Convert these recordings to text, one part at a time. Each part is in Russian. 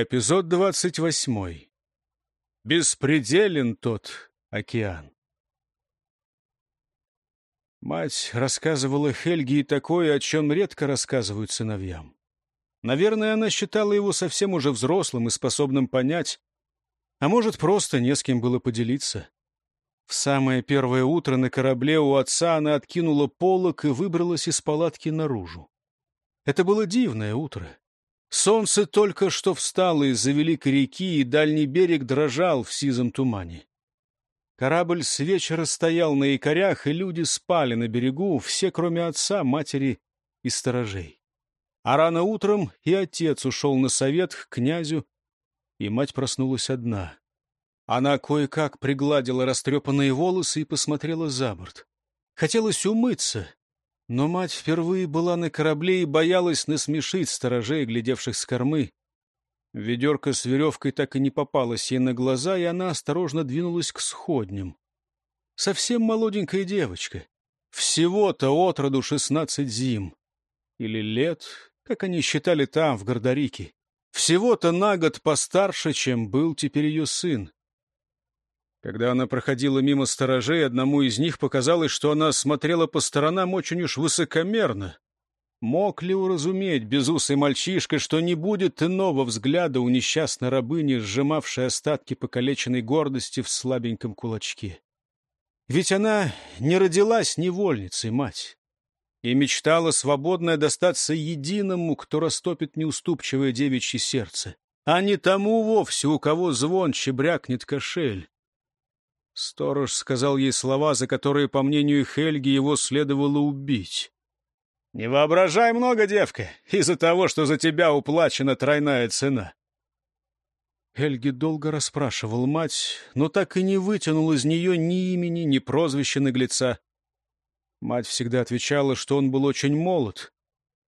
Эпизод двадцать восьмой. Беспределен тот океан. Мать рассказывала Хельге и такое, о чем редко рассказывают сыновьям. Наверное, она считала его совсем уже взрослым и способным понять, а может, просто не с кем было поделиться. В самое первое утро на корабле у отца она откинула полок и выбралась из палатки наружу. Это было дивное утро. Солнце только что встало из-за великой реки, и дальний берег дрожал в сизом тумане. Корабль с вечера стоял на якорях, и люди спали на берегу, все, кроме отца, матери и сторожей. А рано утром и отец ушел на совет к князю, и мать проснулась одна. Она кое-как пригладила растрепанные волосы и посмотрела за борт. Хотелось умыться, но мать впервые была на корабле и боялась насмешить сторожей, глядевших с кормы. Ведерко с веревкой так и не попалось ей на глаза, и она осторожно двинулась к сходням. Совсем молоденькая девочка. Всего-то от роду шестнадцать зим. Или лет, как они считали там, в Гордорике. Всего-то на год постарше, чем был теперь ее сын. Когда она проходила мимо сторожей, одному из них показалось, что она смотрела по сторонам очень уж высокомерно. Мог ли уразуметь безусый мальчишка, что не будет иного взгляда у несчастной рабыни, сжимавшей остатки покалеченной гордости в слабеньком кулачке? Ведь она не родилась невольницей, мать, и мечтала свободно достаться единому, кто растопит неуступчивое девичье сердце, а не тому вовсе, у кого звонче брякнет кошель. Сторож сказал ей слова, за которые, по мнению Хельги, его следовало убить. «Не воображай много, девка, из-за того, что за тебя уплачена тройная цена». Хельги долго расспрашивал мать, но так и не вытянул из нее ни имени, ни прозвища наглеца. Мать всегда отвечала, что он был очень молод,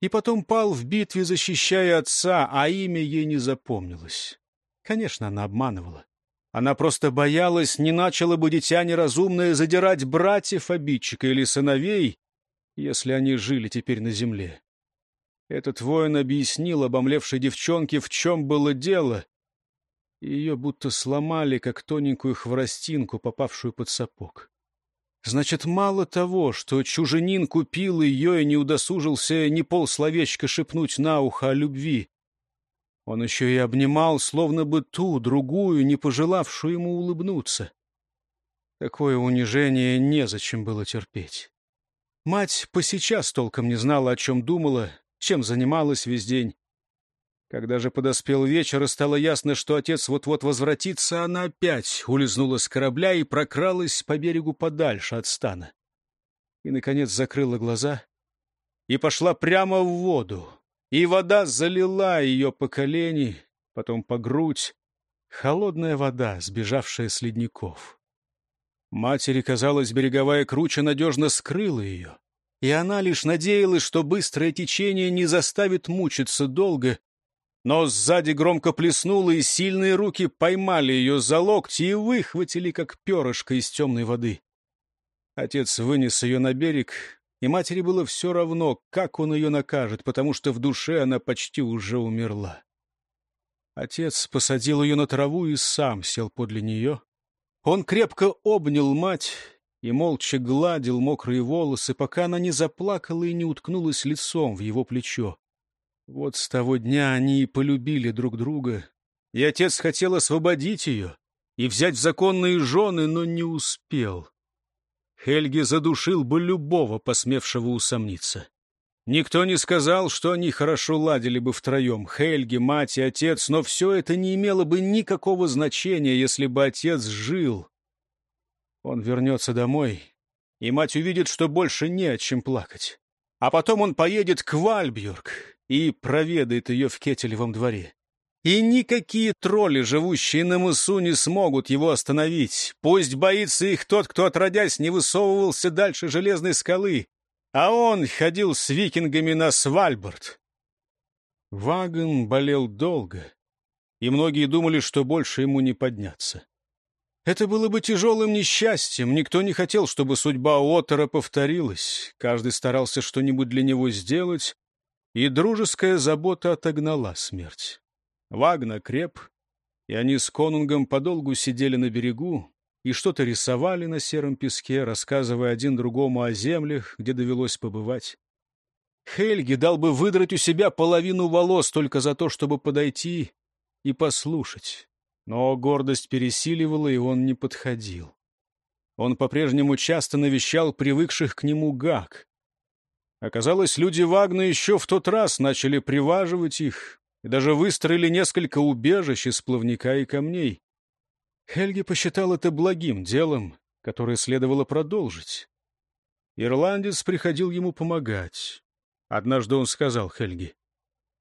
и потом пал в битве, защищая отца, а имя ей не запомнилось. Конечно, она обманывала. Она просто боялась, не начало бы дитя неразумное задирать братьев обидчика или сыновей, если они жили теперь на земле. Этот воин объяснил обомлевшей девчонке, в чем было дело. Ее будто сломали, как тоненькую хворостинку, попавшую под сапог. Значит, мало того, что чуженин купил ее и не удосужился ни полсловечка шепнуть на ухо о любви. Он еще и обнимал, словно бы ту, другую, не пожелавшую ему улыбнуться. Такое унижение незачем было терпеть. Мать по сейчас толком не знала, о чем думала, чем занималась весь день. Когда же подоспел вечер и стало ясно, что отец вот-вот возвратится, она опять улизнула с корабля и прокралась по берегу подальше от стана. И, наконец, закрыла глаза и пошла прямо в воду, и вода залила ее по колени, потом по грудь. Холодная вода, сбежавшая с ледников. Матери, казалось, береговая круча надежно скрыла ее, и она лишь надеялась, что быстрое течение не заставит мучиться долго, но сзади громко плеснуло, и сильные руки поймали ее за локти и выхватили, как перышко из темной воды. Отец вынес ее на берег, и матери было все равно, как он ее накажет, потому что в душе она почти уже умерла. Отец посадил ее на траву и сам сел подле нее. Он крепко обнял мать и молча гладил мокрые волосы, пока она не заплакала и не уткнулась лицом в его плечо. Вот с того дня они и полюбили друг друга, и отец хотел освободить ее и взять в законные жены, но не успел. Хельги задушил бы любого, посмевшего усомниться. Никто не сказал, что они хорошо ладили бы втроем, Хельги, мать и отец, но все это не имело бы никакого значения, если бы отец жил. Он вернется домой, и мать увидит, что больше не о чем плакать. А потом он поедет к Вальбюрг и проведает ее в Кетелевом дворе. И никакие тролли, живущие на мысу, не смогут его остановить. Пусть боится их тот, кто, отродясь, не высовывался дальше железной скалы. А он ходил с викингами на Свальбард. Вагон болел долго, и многие думали, что больше ему не подняться. Это было бы тяжелым несчастьем. Никто не хотел, чтобы судьба Отора повторилась. Каждый старался что-нибудь для него сделать, и дружеская забота отогнала смерть. Вагна креп, и они с конунгом подолгу сидели на берегу и что-то рисовали на сером песке, рассказывая один другому о землях, где довелось побывать. Хельги дал бы выдрать у себя половину волос только за то, чтобы подойти и послушать. Но гордость пересиливала, и он не подходил. Он по-прежнему часто навещал привыкших к нему гаг. Оказалось, люди Вагна еще в тот раз начали приваживать их и даже выстроили несколько убежищ из плавника и камней. Хельги посчитал это благим делом, которое следовало продолжить. Ирландец приходил ему помогать. Однажды он сказал Хельги,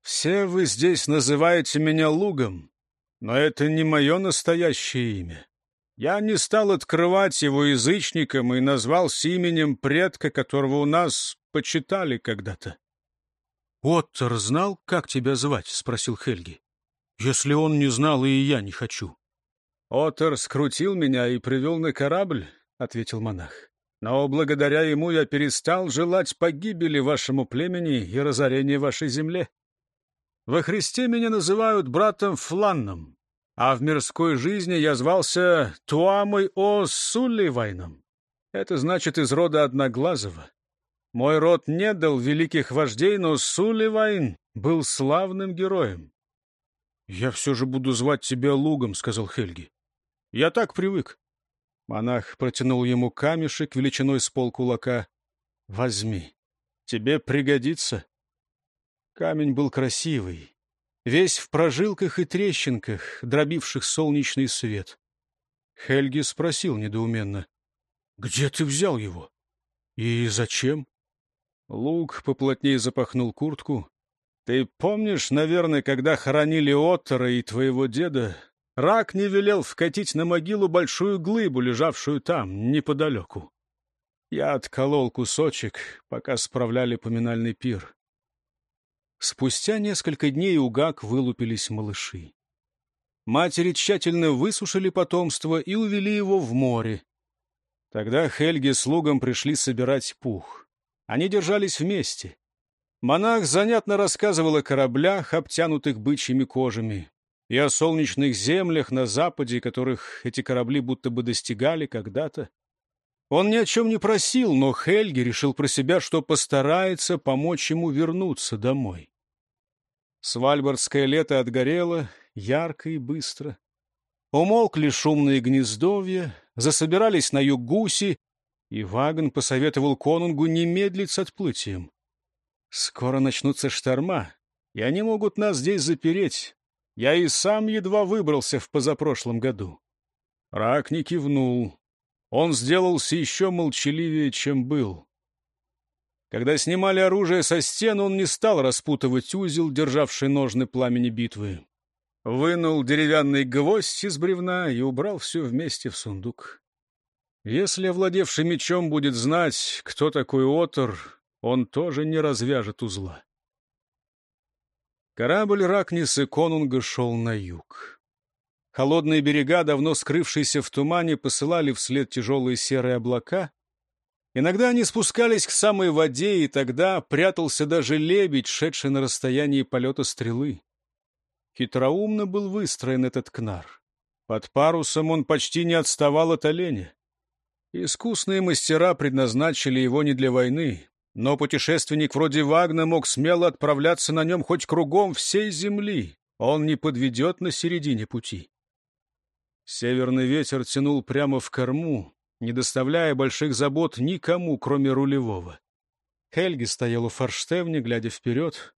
«Все вы здесь называете меня Лугом, но это не мое настоящее имя. Я не стал открывать его язычником и назвался именем предка, которого у нас почитали когда-то. — Оттер знал, как тебя звать? — спросил Хельги. — Если он не знал, и я не хочу. — Оттер скрутил меня и привел на корабль, — ответил монах. — Но благодаря ему я перестал желать погибели вашему племени и разорения вашей земле. Во Христе меня называют братом Фланном, а в мирской жизни я звался Туамой О Сулливайном. Это значит из рода Одноглазого. Мой род не дал великих вождей, но Сулливайн был славным героем. — Я все же буду звать тебя Лугом, — сказал Хельги. — Я так привык. Монах протянул ему камешек величиной с полкулака. — Возьми. Тебе пригодится. Камень был красивый, весь в прожилках и трещинках, дробивших солнечный свет. Хельги спросил недоуменно. — Где ты взял его? И зачем? Лук поплотнее запахнул куртку. — Ты помнишь, наверное, когда хоронили Оттера и твоего деда, рак не велел вкатить на могилу большую глыбу, лежавшую там, неподалеку. Я отколол кусочек, пока справляли поминальный пир. Спустя несколько дней у Гак вылупились малыши. Матери тщательно высушили потомство и увели его в море. Тогда Хельги с Лугом пришли собирать пух. Они держались вместе. Монах занятно рассказывал о кораблях, обтянутых бычьими кожами, и о солнечных землях на западе, которых эти корабли будто бы достигали когда-то. Он ни о чем не просил, но Хельги решил про себя, что постарается помочь ему вернуться домой. Свальбардское лето отгорело ярко и быстро. Умолкли шумные гнездовья, засобирались на юг гуси, и Ваган посоветовал конунгу не медлить с отплытием. «Скоро начнутся шторма, и они могут нас здесь запереть. Я и сам едва выбрался в позапрошлом году». Рак не кивнул. Он сделался еще молчаливее, чем был. Когда снимали оружие со стен, он не стал распутывать узел, державший ножны пламени битвы. Вынул деревянный гвоздь из бревна и убрал все вместе в сундук. Если овладевший мечом будет знать, кто такой Отор, он тоже не развяжет узла. Корабль Ракниса Конунга шел на юг. Холодные берега, давно скрывшиеся в тумане, посылали вслед тяжелые серые облака. Иногда они спускались к самой воде, и тогда прятался даже лебедь, шедший на расстоянии полета стрелы. Хитроумно был выстроен этот кнар. Под парусом он почти не отставал от оленя. Искусные мастера предназначили его не для войны, но путешественник вроде Вагна мог смело отправляться на нем хоть кругом всей земли. Он не подведет на середине пути. Северный ветер тянул прямо в корму, не доставляя больших забот никому, кроме рулевого. Хельги стоял у форштевня, глядя вперед.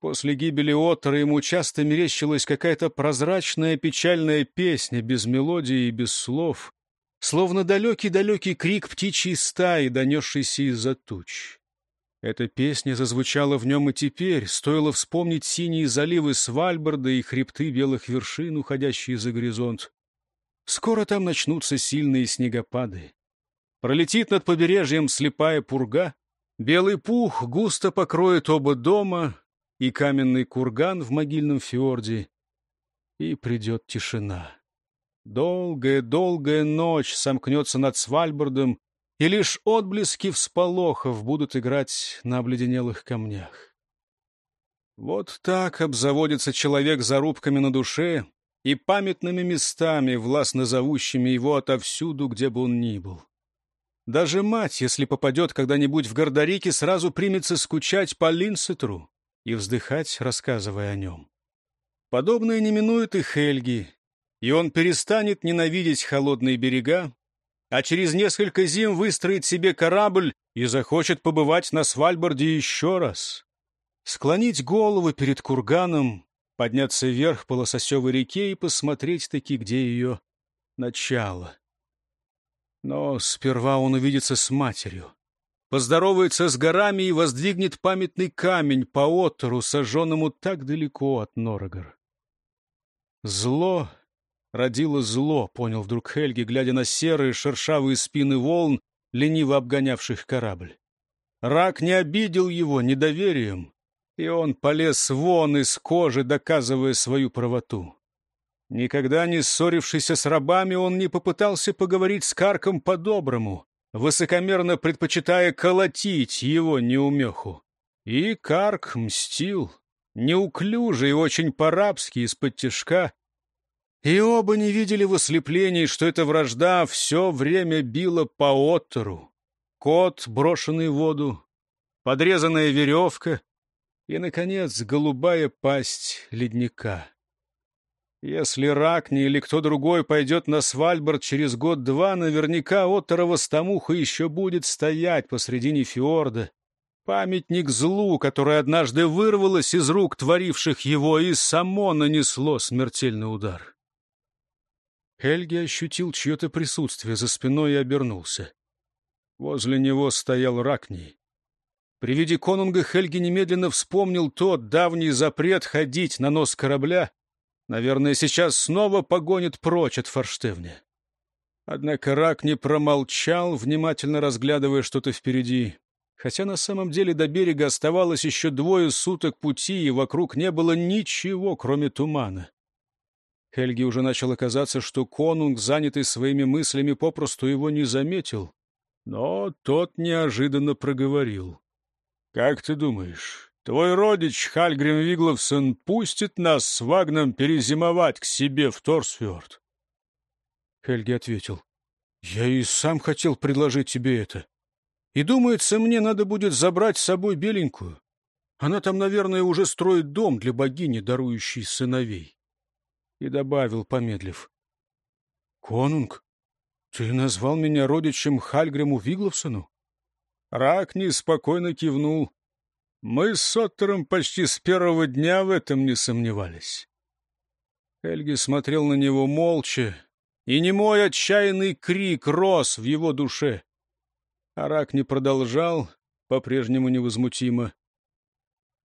После гибели Оттера ему часто мерещилась какая-то прозрачная печальная песня без мелодии и без слов, словно далекий-далекий крик птичьей стаи, донесшийся из-за туч. Эта песня зазвучала в нем и теперь, стоило вспомнить синие заливы Свальбарда и хребты белых вершин, уходящие за горизонт. Скоро там начнутся сильные снегопады. Пролетит над побережьем слепая пурга, белый пух густо покроет оба дома, и каменный курган в могильном фьорде, и придет тишина. Долгая-долгая ночь сомкнется над Свальбордом, и лишь отблески всполохов будут играть на обледенелых камнях. Вот так обзаводится человек зарубками на душе и памятными местами, властно зовущими его отовсюду, где бы он ни был. Даже мать, если попадет когда-нибудь в Гордорике, сразу примется скучать по Линсетру и вздыхать, рассказывая о нем. Подобное не минует и Хельги, и он перестанет ненавидеть холодные берега, а через несколько зим выстроит себе корабль и захочет побывать на Свальборде еще раз. Склонить голову перед курганом, подняться вверх по лососевой реке и посмотреть таки, где ее начало. Но сперва он увидится с матерью, поздоровается с горами и воздвигнет памятный камень по оттору, сожженному так далеко от Норогор. Зло родило зло, понял вдруг Хельги, глядя на серые шершавые спины волн, лениво обгонявших корабль. Рак не обидел его недоверием, и он полез вон из кожи, доказывая свою правоту. Никогда не ссорившийся с рабами, он не попытался поговорить с Карком по-доброму, высокомерно предпочитая колотить его неумеху. И Карк мстил, неуклюже и очень по-рабски из-под тяжка, и оба не видели в ослеплении, что эта вражда все время била по оттору. Кот, брошенный в воду, подрезанная веревка и, наконец, голубая пасть ледника. Если Ракни или кто другой пойдет на Свальбард через год-два, наверняка Отторова стамуха еще будет стоять посредине фьорда. Памятник злу, которое однажды вырвалось из рук творивших его и само нанесло смертельный удар. Хельги ощутил чье-то присутствие за спиной и обернулся. Возле него стоял Ракни. При виде конунга Хельги немедленно вспомнил тот давний запрет ходить на нос корабля. Наверное, сейчас снова погонит прочь от форштевня. Однако Ракни промолчал, внимательно разглядывая что-то впереди. Хотя на самом деле до берега оставалось еще двое суток пути, и вокруг не было ничего, кроме тумана. Хельги уже начал казаться, что конунг, занятый своими мыслями, попросту его не заметил. Но тот неожиданно проговорил. — Как ты думаешь, твой родич Хальгрим Вигловсон пустит нас с Вагном перезимовать к себе в Торсфjord? Хельги ответил. — Я и сам хотел предложить тебе это. И, думается, мне надо будет забрать с собой беленькую. Она там, наверное, уже строит дом для богини, дарующей сыновей и добавил, помедлив. — Конунг, ты назвал меня родичем Хальгриму Вигловсону? Ракни спокойно кивнул. Мы с Соттером почти с первого дня в этом не сомневались. Эльги смотрел на него молча, и немой отчаянный крик рос в его душе. Арак не продолжал, по-прежнему невозмутимо.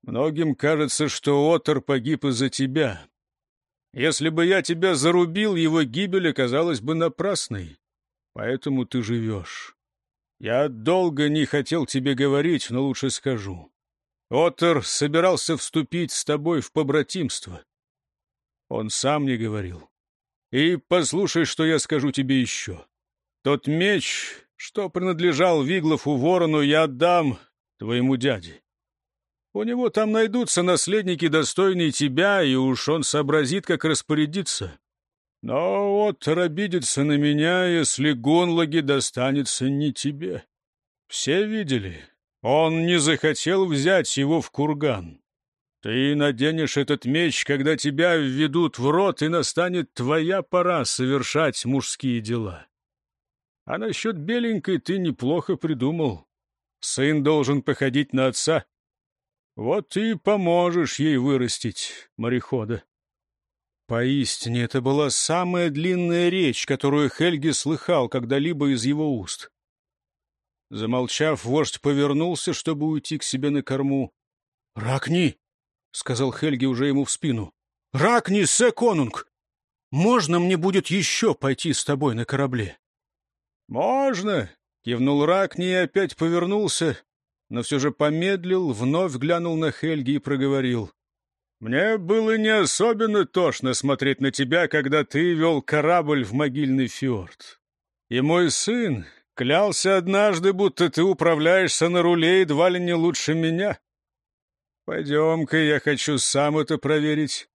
«Многим кажется, что Отор погиб из-за тебя. Если бы я тебя зарубил, его гибель оказалась бы напрасной. Поэтому ты живешь. Я долго не хотел тебе говорить, но лучше скажу. Отор собирался вступить с тобой в побратимство. Он сам не говорил. И послушай, что я скажу тебе еще. Тот меч, что принадлежал Виглову Ворону, я отдам твоему дяде. У него там найдутся наследники, достойные тебя, и уж он сообразит, как распорядиться. Но вот обидится на меня, если Гунлаги достанется не тебе. Все видели, он не захотел взять его в курган. Ты наденешь этот меч, когда тебя введут в рот, и настанет твоя пора совершать мужские дела. А насчет беленькой ты неплохо придумал. Сын должен походить на отца. Вот ты поможешь ей вырастить морехода. Поистине, это была самая длинная речь, которую Хельги слыхал когда-либо из его уст. Замолчав, вождь повернулся, чтобы уйти к себе на корму. — Ракни! — сказал Хельги уже ему в спину. — Ракни, сэ конунг! Можно мне будет еще пойти с тобой на корабле? — Можно! — кивнул Ракни и опять повернулся, но все же помедлил, вновь глянул на Хельги и проговорил. «Мне было не особенно тошно смотреть на тебя, когда ты вел корабль в могильный фьорд. И мой сын клялся однажды, будто ты управляешься на руле едва ли не лучше меня. «Пойдем-ка, я хочу сам это проверить».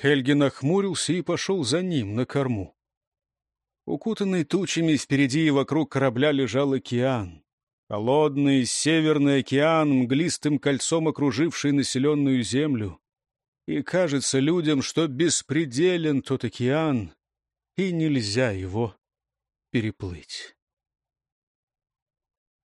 Хельги нахмурился и пошел за ним на корму. Укутанный тучами впереди и вокруг корабля лежал океан. Холодный северный океан, мглистым кольцом окруживший населенную землю. И кажется людям, что беспределен тот океан, и нельзя его переплыть.